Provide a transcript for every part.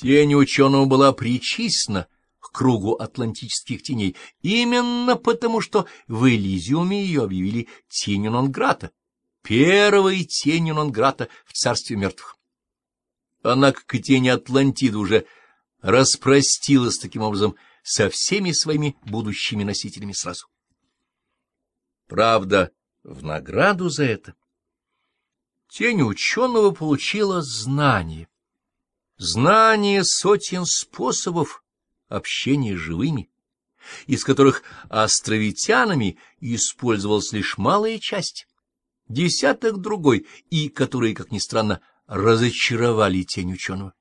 Тень ученого была причислена к кругу атлантических теней, именно потому, что в Элизиуме ее объявили тенью Нонграта, первой тенью Нонграта в царстве мертвых. Она, как и тень Атлантиды, уже распростилась таким образом со всеми своими будущими носителями сразу. Правда, в награду за это тень ученого получила знание. Знание сотен способов общения с живыми, из которых островитянами использовалась лишь малая часть, десяток другой, и которые, как ни странно, разочаровали тень ученого.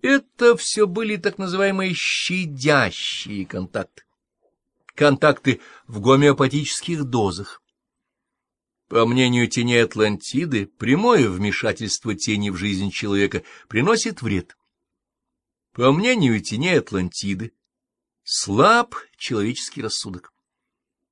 Это все были так называемые щадящие контакты. Контакты в гомеопатических дозах. По мнению тени Атлантиды, прямое вмешательство тени в жизнь человека приносит вред. По мнению тени Атлантиды, слаб человеческий рассудок.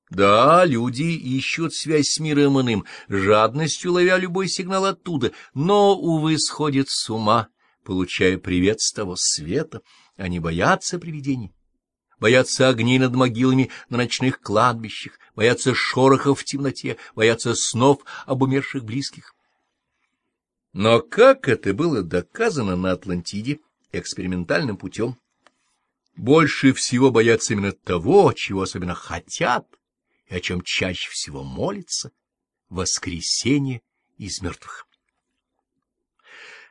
Да, люди ищут связь с миром иным, жадностью ловя любой сигнал оттуда, но, увы, сходят с ума, получая привет с того света. Они боятся привидений, боятся огней над могилами на ночных кладбищах, боятся шорохов в темноте, боятся снов об умерших близких. Но как это было доказано на Атлантиде экспериментальным путем? Больше всего боятся именно того, чего особенно хотят, и о чем чаще всего молится — воскресение из мертвых.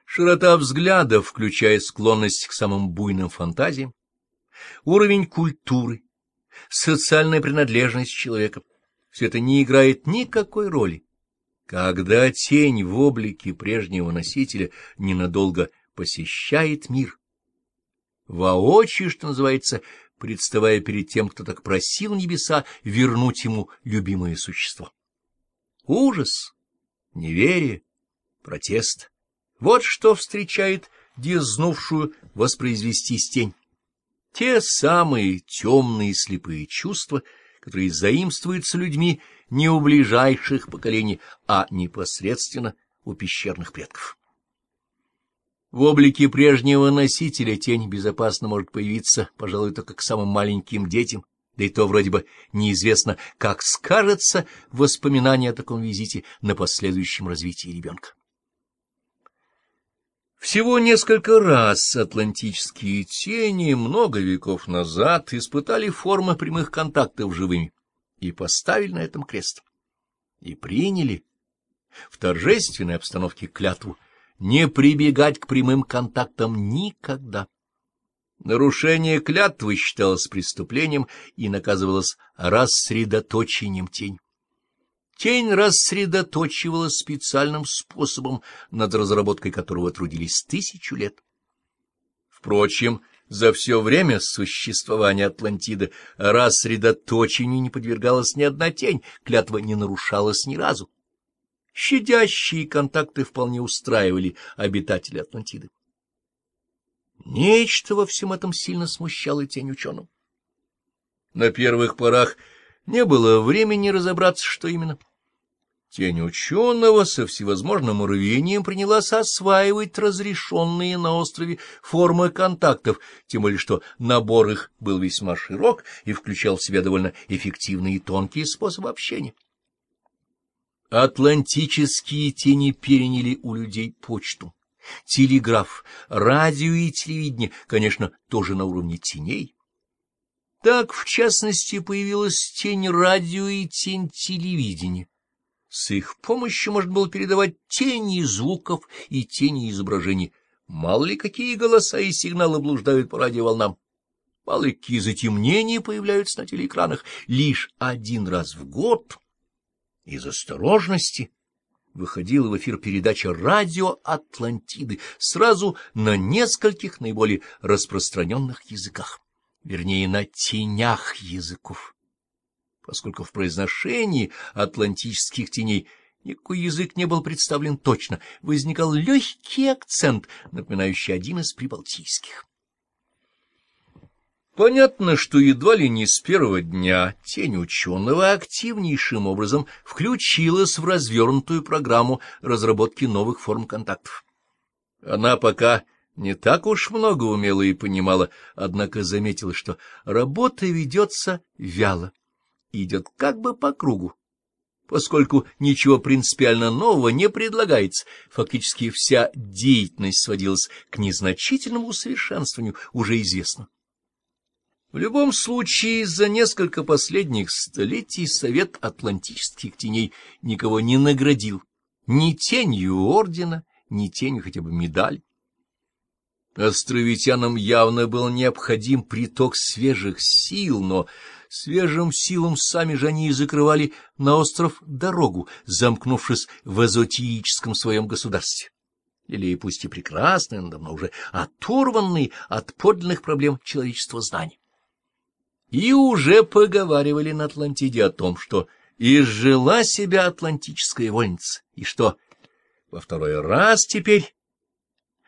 Широта взгляда, включая склонность к самым буйным фантазиям, уровень культуры, социальная принадлежность человека — все это не играет никакой роли. Когда тень в облике прежнего носителя ненадолго посещает мир, воочию, что называется, представая перед тем, кто так просил небеса вернуть ему любимое существо. Ужас, неверие, протест — вот что встречает дерзнувшую воспроизвестись тень. Те самые темные слепые чувства, которые заимствуются людьми не у ближайших поколений, а непосредственно у пещерных предков. В облике прежнего носителя тень безопасно может появиться, пожалуй, только к самым маленьким детям, да и то вроде бы неизвестно, как скажется воспоминание о таком визите на последующем развитии ребенка. Всего несколько раз атлантические тени много веков назад испытали формы прямых контактов живыми и поставили на этом крест. И приняли в торжественной обстановке клятву не прибегать к прямым контактам никогда. Нарушение клятвы считалось преступлением и наказывалось рассредоточением тень. Тень рассредоточивалась специальным способом, над разработкой которого трудились тысячу лет. Впрочем, за все время существования Атлантиды рассредоточению не подвергалась ни одна тень, клятва не нарушалась ни разу. Щадящие контакты вполне устраивали обитателей Атлантиды. Нечто во всем этом сильно смущало тень ученым. На первых порах не было времени разобраться, что именно. Тень ученого со всевозможным рвением принялась осваивать разрешенные на острове формы контактов, тем более что набор их был весьма широк и включал в себя довольно эффективные и тонкие способы общения. Атлантические тени переняли у людей почту, телеграф, радио и телевидение, конечно, тоже на уровне теней. Так, в частности, появилась тень радио и тень телевидения. С их помощью можно было передавать тени звуков и тени изображений. Мало ли какие голоса и сигналы блуждают по радиоволнам. Мало какие затемнения появляются на телеэкранах. Лишь один раз в год из осторожности выходила в эфир передача «Радио Атлантиды» сразу на нескольких наиболее распространенных языках, вернее, на тенях языков. Поскольку в произношении атлантических теней никакой язык не был представлен точно, возникал легкий акцент, напоминающий один из прибалтийских. Понятно, что едва ли не с первого дня тень ученого активнейшим образом включилась в развернутую программу разработки новых форм контактов. Она пока не так уж много умела и понимала, однако заметила, что работа ведется вяло, идет как бы по кругу. Поскольку ничего принципиально нового не предлагается, фактически вся деятельность сводилась к незначительному усовершенствованию уже известно. В любом случае, за несколько последних столетий Совет Атлантических Теней никого не наградил ни тенью ордена, ни тенью хотя бы медаль. Островитянам явно был необходим приток свежих сил, но свежим силам сами же они и закрывали на остров дорогу, замкнувшись в эзотическом своем государстве. Или пусть и прекрасные, но давно уже оторванные от подлинных проблем человечества знаний. И уже поговаривали на Атлантиде о том, что изжила себя атлантическая вольница, и что во второй раз теперь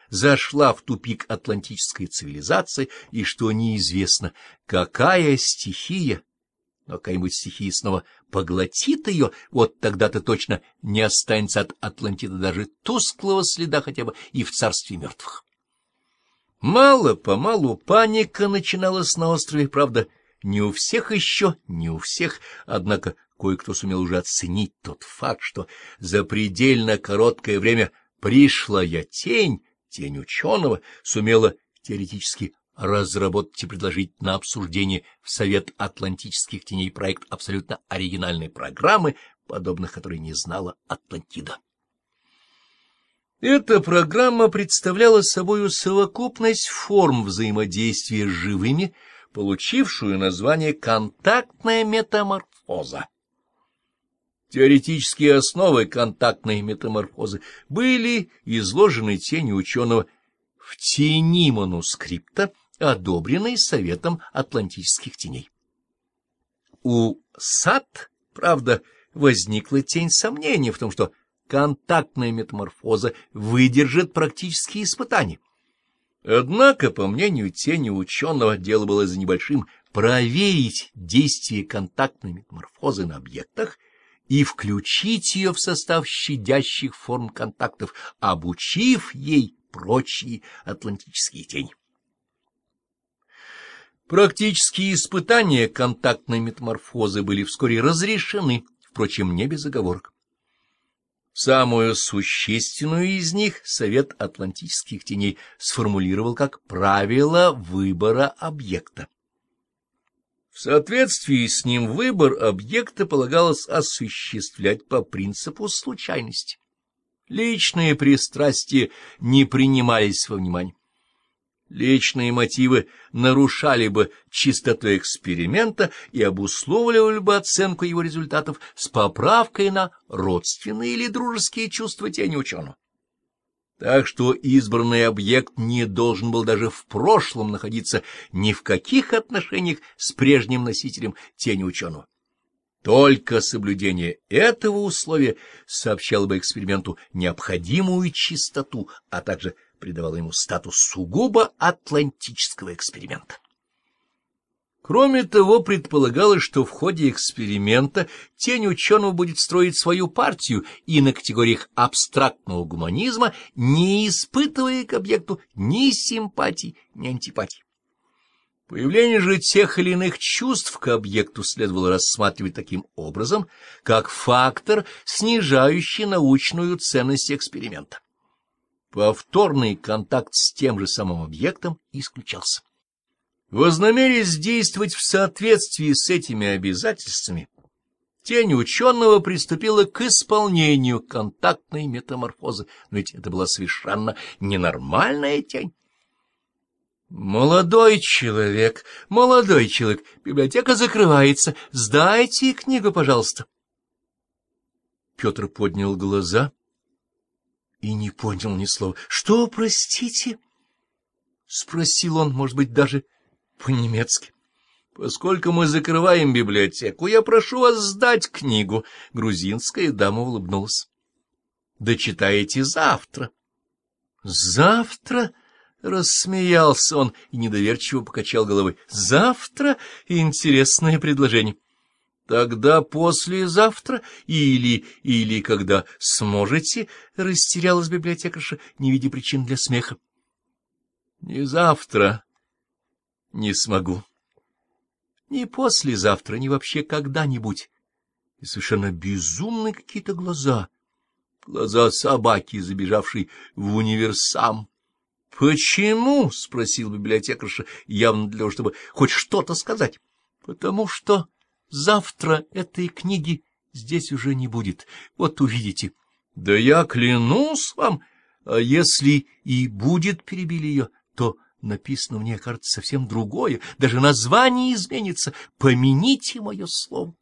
зашла в тупик атлантической цивилизации, и что неизвестно, какая стихия, но какая-нибудь стихия снова поглотит ее, вот тогда-то точно не останется от Атлантиды даже тусклого следа хотя бы и в царстве мертвых. Мало-помалу паника начиналась на острове, правда, не у всех еще, не у всех, однако кое-кто сумел уже оценить тот факт, что за предельно короткое время пришлая тень, тень ученого, сумела теоретически разработать и предложить на обсуждение в Совет Атлантических теней проект абсолютно оригинальной программы, подобных которой не знала Атлантида. Эта программа представляла собой совокупность форм взаимодействия с живыми, получившую название «контактная метаморфоза». Теоретические основы контактной метаморфозы были изложены тенью ученого в тени манускрипта, одобренной Советом Атлантических теней. У САД, правда, возникла тень сомнения в том, что контактная метаморфоза выдержит практические испытания. Однако, по мнению тени ученого, дело было за небольшим проверить действие контактной метаморфозы на объектах и включить ее в состав щадящих форм контактов, обучив ей прочие атлантические тени. Практические испытания контактной метаморфозы были вскоре разрешены, впрочем, не без оговорок. Самую существенную из них Совет Атлантических теней сформулировал как правило выбора объекта. В соответствии с ним выбор объекта полагалось осуществлять по принципу случайности. Личные пристрастия не принимались во внимание. Личные мотивы нарушали бы чистоту эксперимента и обусловливали бы оценку его результатов с поправкой на родственные или дружеские чувства тени ученого. Так что избранный объект не должен был даже в прошлом находиться ни в каких отношениях с прежним носителем тени ученого. Только соблюдение этого условия сообщало бы эксперименту необходимую чистоту, а также придавало ему статус сугубо атлантического эксперимента. Кроме того, предполагалось, что в ходе эксперимента тень ученого будет строить свою партию и на категориях абстрактного гуманизма, не испытывая к объекту ни симпатий, ни антипатий. Появление же тех или иных чувств к объекту следовало рассматривать таким образом, как фактор, снижающий научную ценность эксперимента. Повторный контакт с тем же самым объектом исключался. Вознамерясь действовать в соответствии с этими обязательствами, тень ученого приступила к исполнению контактной метаморфозы, но ведь это была совершенно ненормальная тень. «Молодой человек, молодой человек, библиотека закрывается, сдайте книгу, пожалуйста». Петр поднял глаза и не понял ни слова. — Что, простите? — спросил он, может быть, даже по-немецки. — Поскольку мы закрываем библиотеку, я прошу вас сдать книгу. Грузинская дама улыбнулась. — Дочитаете завтра. — Завтра? — рассмеялся он и недоверчиво покачал головой. — Завтра? Интересное предложение. Тогда послезавтра или... или когда сможете, — растерялась библиотекарша, не видя причин для смеха. Не завтра не смогу. Ни послезавтра, ни вообще когда-нибудь. И совершенно безумные какие-то глаза. Глаза собаки, забежавшей в универсам. — Почему? — спросил библиотекарша, явно для того, чтобы хоть что-то сказать. — Потому что завтра этой книги здесь уже не будет. Вот увидите. — Да я клянусь вам, а если и будет, — перебили ее, — написано в ней, кажется, совсем другое, даже название изменится. Помяните мое слово.